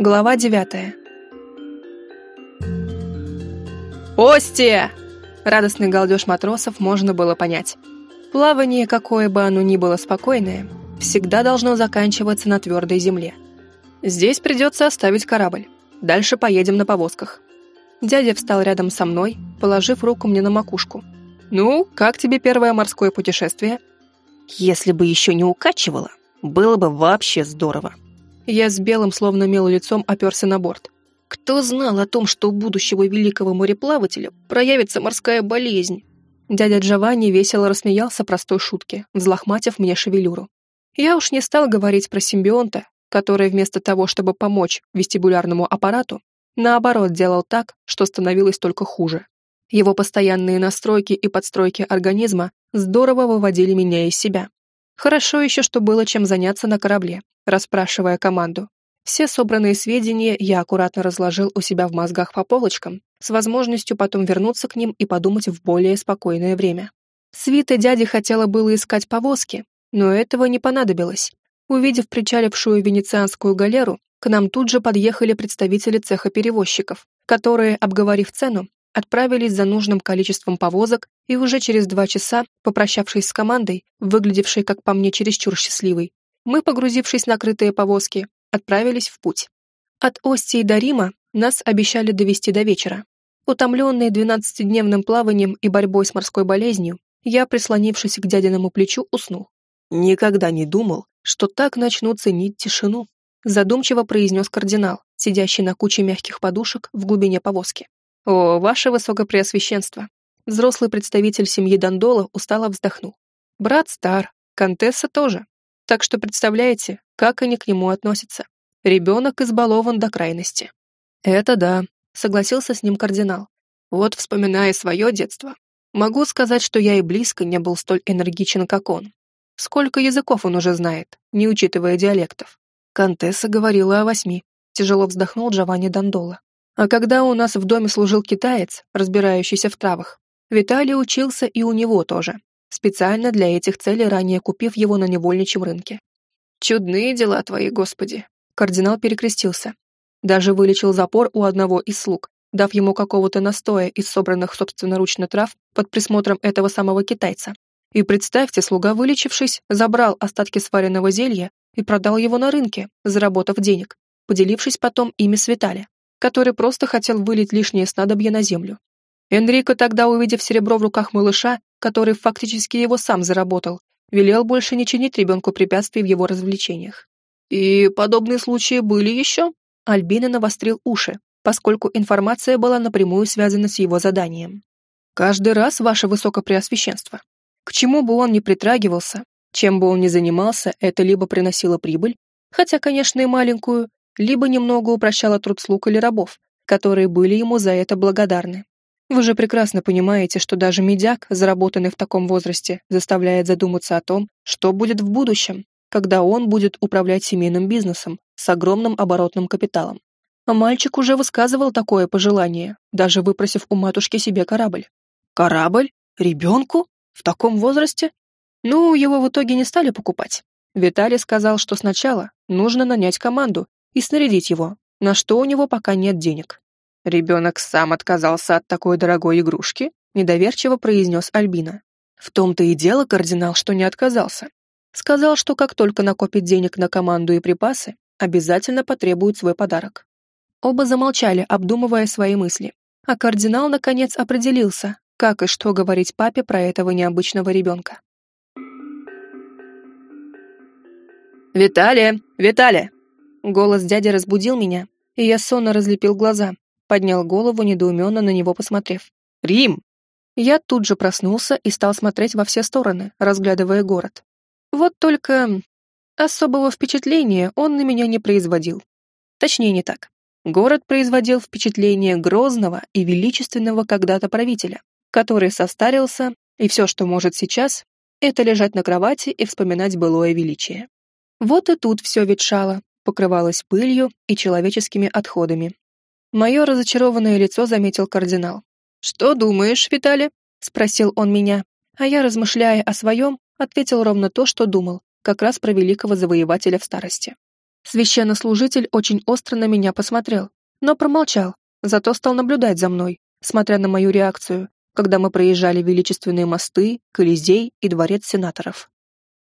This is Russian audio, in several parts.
Глава девятая. «Остия!» Радостный галдеж матросов можно было понять. Плавание, какое бы оно ни было спокойное, всегда должно заканчиваться на твердой земле. Здесь придется оставить корабль. Дальше поедем на повозках. Дядя встал рядом со мной, положив руку мне на макушку. «Ну, как тебе первое морское путешествие?» «Если бы еще не укачивало, было бы вообще здорово», я с белым, словно мел лицом, оперся на борт. Кто знал о том, что у будущего великого мореплавателя проявится морская болезнь? Дядя Джованни весело рассмеялся простой шутке, взлохматив мне шевелюру. Я уж не стал говорить про симбионта, который вместо того, чтобы помочь вестибулярному аппарату, наоборот делал так, что становилось только хуже. Его постоянные настройки и подстройки организма здорово выводили меня из себя. Хорошо еще, что было чем заняться на корабле, расспрашивая команду. Все собранные сведения я аккуратно разложил у себя в мозгах по полочкам, с возможностью потом вернуться к ним и подумать в более спокойное время. Свита дяди хотела было искать повозки, но этого не понадобилось. Увидев причалившую венецианскую галеру, к нам тут же подъехали представители цеха перевозчиков, которые, обговорив цену, отправились за нужным количеством повозок и уже через два часа, попрощавшись с командой, выглядевшей, как по мне, чересчур счастливой, мы, погрузившись на крытые повозки, отправились в путь. От Остии до Рима нас обещали довести до вечера. Утомленный двенадцатидневным плаванием и борьбой с морской болезнью, я, прислонившись к дядиному плечу, уснул. «Никогда не думал, что так начну ценить тишину», задумчиво произнес кардинал, сидящий на куче мягких подушек в глубине повозки. «О, ваше высокопреосвященство!» Взрослый представитель семьи Дандола устало вздохнул. «Брат стар, контесса тоже. Так что представляете, как они к нему относятся. Ребенок избалован до крайности. Это да, согласился с ним кардинал. Вот вспоминая свое детство, могу сказать, что я и близко не был столь энергичен, как он. Сколько языков он уже знает, не учитывая диалектов. Контесса говорила о восьми. Тяжело вздохнул Джованни Дандола. А когда у нас в доме служил китаец, разбирающийся в травах, Виталий учился и у него тоже специально для этих целей ранее купив его на невольничьем рынке. «Чудные дела твои, Господи!» Кардинал перекрестился. Даже вылечил запор у одного из слуг, дав ему какого-то настоя из собранных собственноручно трав под присмотром этого самого китайца. И представьте, слуга, вылечившись, забрал остатки сваренного зелья и продал его на рынке, заработав денег, поделившись потом ими с Витали, который просто хотел вылить лишнее снадобье на землю. Энрико тогда, увидев серебро в руках малыша, который фактически его сам заработал, велел больше не чинить ребенку препятствий в его развлечениях. И подобные случаи были еще? Альбина навострил уши, поскольку информация была напрямую связана с его заданием. Каждый раз, ваше высокопреосвященство. К чему бы он ни притрагивался, чем бы он ни занимался, это либо приносило прибыль, хотя, конечно, и маленькую, либо немного упрощало труд слуг или рабов, которые были ему за это благодарны. Вы же прекрасно понимаете, что даже медяк, заработанный в таком возрасте, заставляет задуматься о том, что будет в будущем, когда он будет управлять семейным бизнесом с огромным оборотным капиталом. А мальчик уже высказывал такое пожелание, даже выпросив у матушки себе корабль. Корабль? Ребенку? В таком возрасте? Ну, его в итоге не стали покупать. Виталий сказал, что сначала нужно нанять команду и снарядить его, на что у него пока нет денег. «Ребенок сам отказался от такой дорогой игрушки?» — недоверчиво произнес Альбина. В том-то и дело кардинал, что не отказался. Сказал, что как только накопит денег на команду и припасы, обязательно потребует свой подарок. Оба замолчали, обдумывая свои мысли. А кардинал, наконец, определился, как и что говорить папе про этого необычного ребенка. «Виталия! Виталия!» Голос дяди разбудил меня, и я сонно разлепил глаза, поднял голову, недоуменно на него посмотрев. «Рим!» Я тут же проснулся и стал смотреть во все стороны, разглядывая город. Вот только особого впечатления он на меня не производил. Точнее, не так. Город производил впечатление грозного и величественного когда-то правителя, который состарился, и все, что может сейчас, это лежать на кровати и вспоминать былое величие. Вот и тут все ветшало, покрывалось пылью и человеческими отходами, Мое разочарованное лицо заметил кардинал. «Что думаешь, Виталий?» — спросил он меня, а я, размышляя о своем, ответил ровно то, что думал, как раз про великого завоевателя в старости. Священнослужитель очень остро на меня посмотрел, но промолчал, зато стал наблюдать за мной, смотря на мою реакцию, когда мы проезжали величественные мосты, Колизей и дворец сенаторов.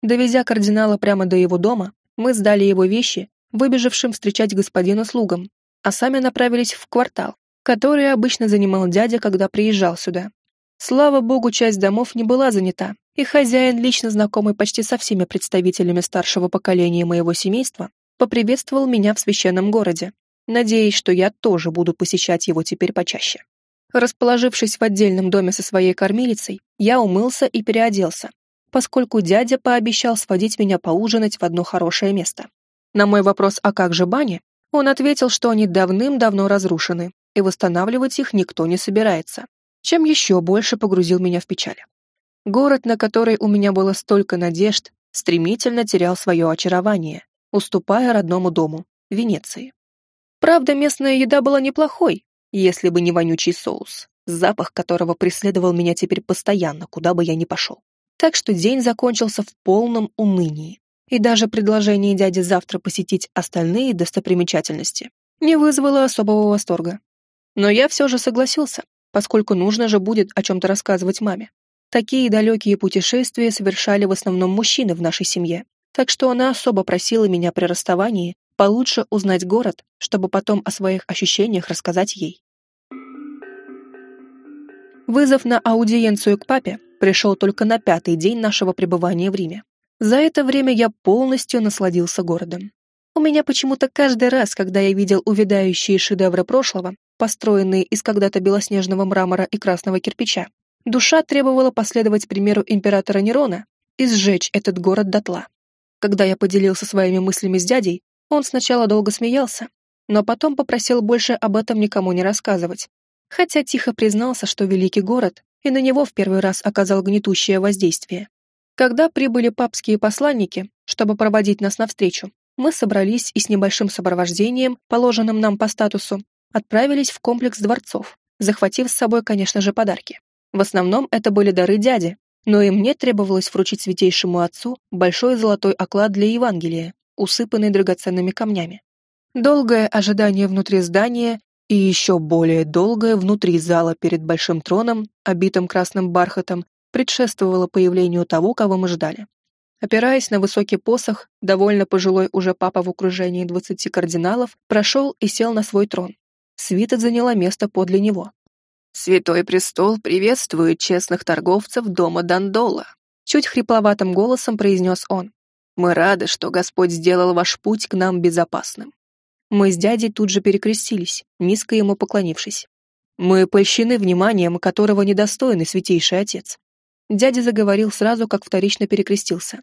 Довезя кардинала прямо до его дома, мы сдали его вещи, выбежавшим встречать господина слугам, а сами направились в квартал, который обычно занимал дядя, когда приезжал сюда. Слава богу, часть домов не была занята, и хозяин, лично знакомый почти со всеми представителями старшего поколения моего семейства, поприветствовал меня в священном городе, надеясь, что я тоже буду посещать его теперь почаще. Расположившись в отдельном доме со своей кормилицей, я умылся и переоделся, поскольку дядя пообещал сводить меня поужинать в одно хорошее место. На мой вопрос «А как же бани?» он ответил, что они давным-давно разрушены, и восстанавливать их никто не собирается, чем еще больше погрузил меня в печаль. Город, на который у меня было столько надежд, стремительно терял свое очарование, уступая родному дому, Венеции. Правда, местная еда была неплохой, если бы не вонючий соус, запах которого преследовал меня теперь постоянно, куда бы я ни пошел. Так что день закончился в полном унынии, и даже предложение дяди завтра посетить остальные достопримечательности не вызвало особого восторга. Но я все же согласился, поскольку нужно же будет о чем-то рассказывать маме. Такие далекие путешествия совершали в основном мужчины в нашей семье, так что она особо просила меня при расставании получше узнать город, чтобы потом о своих ощущениях рассказать ей. Вызов на аудиенцию к папе пришел только на пятый день нашего пребывания в Риме. За это время я полностью насладился городом. У меня почему-то каждый раз, когда я видел увядающие шедевры прошлого, построенные из когда-то белоснежного мрамора и красного кирпича, душа требовала последовать примеру императора Нерона и сжечь этот город дотла. Когда я поделился своими мыслями с дядей, он сначала долго смеялся, но потом попросил больше об этом никому не рассказывать, хотя тихо признался, что великий город и на него в первый раз оказал гнетущее воздействие. Когда прибыли папские посланники, чтобы проводить нас навстречу, мы собрались и с небольшим сопровождением, положенным нам по статусу, отправились в комплекс дворцов, захватив с собой, конечно же, подарки. В основном это были дары дяди, но и мне требовалось вручить святейшему отцу большой золотой оклад для Евангелия, усыпанный драгоценными камнями. Долгое ожидание внутри здания и еще более долгое внутри зала перед большим троном, обитым красным бархатом, предшествовало появлению того, кого мы ждали. Опираясь на высокий посох, довольно пожилой уже папа в окружении двадцати кардиналов прошел и сел на свой трон. Свита заняла место подле него. «Святой престол приветствует честных торговцев дома Дандола», чуть хрипловатым голосом произнес он. «Мы рады, что Господь сделал ваш путь к нам безопасным». Мы с дядей тут же перекрестились, низко ему поклонившись. «Мы польщены вниманием, которого недостойный святейший отец». Дядя заговорил сразу, как вторично перекрестился.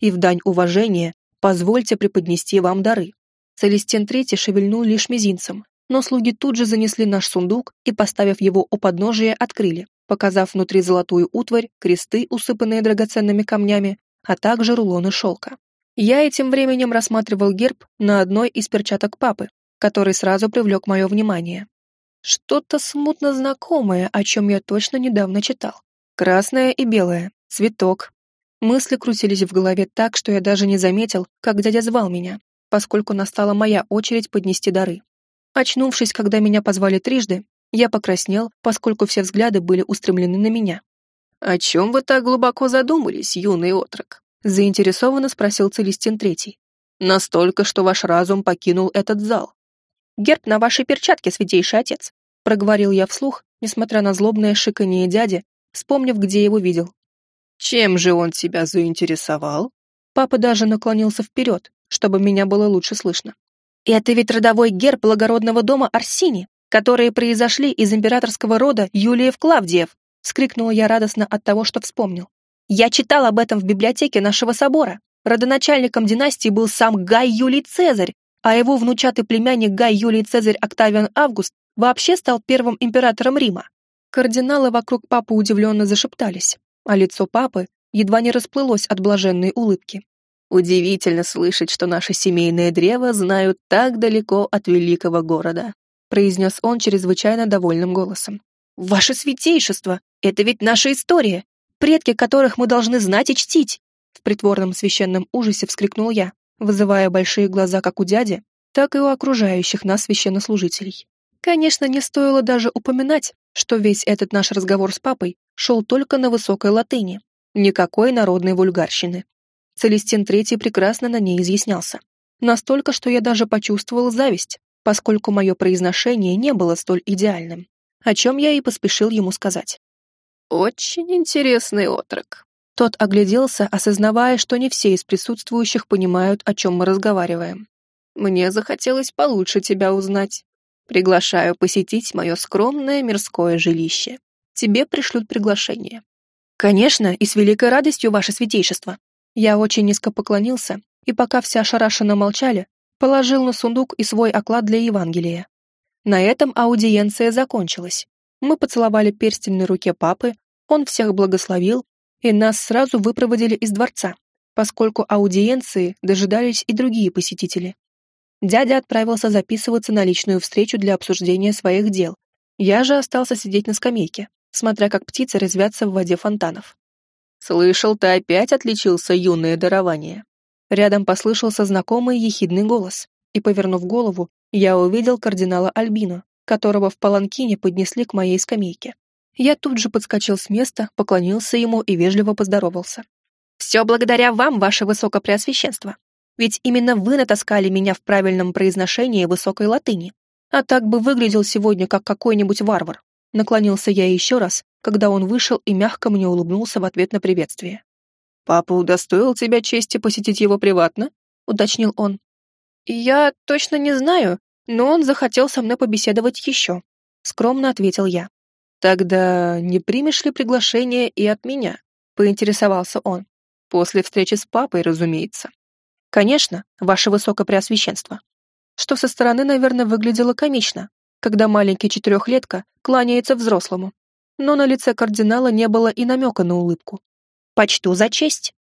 «И в дань уважения позвольте преподнести вам дары». Целестин Третий шевельнул лишь мизинцем, но слуги тут же занесли наш сундук и, поставив его у подножия, открыли, показав внутри золотую утварь, кресты, усыпанные драгоценными камнями, а также рулоны шелка. Я этим временем рассматривал герб на одной из перчаток папы, который сразу привлек мое внимание. Что-то смутно знакомое, о чем я точно недавно читал. Красное и белое, цветок. Мысли крутились в голове так, что я даже не заметил, как дядя звал меня, поскольку настала моя очередь поднести дары. Очнувшись, когда меня позвали трижды, я покраснел, поскольку все взгляды были устремлены на меня. «О чем вы так глубоко задумались, юный отрок?» — заинтересованно спросил Целестин Третий. «Настолько, что ваш разум покинул этот зал». «Герб на вашей перчатке, святейший отец», — проговорил я вслух, несмотря на злобное шиканье дяди, вспомнив, где его видел. «Чем же он тебя заинтересовал?» Папа даже наклонился вперед, чтобы меня было лучше слышно. Это ведь родовой герб благородного дома Арсини, которые произошли из императорского рода Юлиев-Клавдиев, вскрикнула я радостно от того, что вспомнил. Я читал об этом в библиотеке нашего собора. Родоначальником династии был сам Гай Юлий Цезарь, а его внучатый племянник Гай Юлий Цезарь Октавиан Август вообще стал первым императором Рима. Кардиналы вокруг папы удивленно зашептались, а лицо папы едва не расплылось от блаженной улыбки. Удивительно слышать, что наше семейное древо знают так далеко от великого города, произнес он чрезвычайно довольным голосом. Ваше святейшество, это ведь наша история, предки которых мы должны знать и чтить. В притворном священном ужасе вскрикнул я. вызывая большие глаза как у дяди, так и у окружающих нас священнослужителей. Конечно, не стоило даже упоминать, что весь этот наш разговор с папой шел только на высокой латыни, никакой народной вульгарщины. Целестин III прекрасно на ней изъяснялся. Настолько, что я даже почувствовал зависть, поскольку мое произношение не было столь идеальным, о чем я и поспешил ему сказать. «Очень интересный отрок». Тот огляделся, осознавая, что не все из присутствующих понимают, о чем мы разговариваем. «Мне захотелось получше тебя узнать. Приглашаю посетить мое скромное мирское жилище. Тебе пришлют приглашение». «Конечно, и с великой радостью, ваше святейшество». Я очень низко поклонился, и пока все ошарашенно молчали, положил на сундук и свой оклад для Евангелия. На этом аудиенция закончилась. Мы поцеловали перстень на руке папы, он всех благословил, и нас сразу выпроводили из дворца, поскольку аудиенции дожидались и другие посетители. Дядя отправился записываться на личную встречу для обсуждения своих дел. Я же остался сидеть на скамейке, смотря как птицы резвятся в воде фонтанов. «Слышал, ты опять отличился, юное дарование», Рядом послышался знакомый ехидный голос, и, повернув голову, я увидел кардинала Альбино, которого в паланкине поднесли к моей скамейке. Я тут же подскочил с места, поклонился ему и вежливо поздоровался. «Все благодаря вам, ваше высокопреосвященство. Ведь именно вы натаскали меня в правильном произношении высокой латыни. А так бы выглядел сегодня, как какой-нибудь варвар». Наклонился я еще раз, когда он вышел и мягко мне улыбнулся в ответ на приветствие. «Папа удостоил тебя чести посетить его приватно?» — уточнил он. «Я точно не знаю, но он захотел со мной побеседовать еще», — скромно ответил я. «Тогда не примешь ли приглашение и от меня?» — поинтересовался он. «После встречи с папой, разумеется». «Конечно, ваше высокопреосвященство». Что со стороны, наверное, выглядело комично, когда маленький четырехлетка кланяется взрослому. Но на лице кардинала не было и намека на улыбку. «Почту за честь»,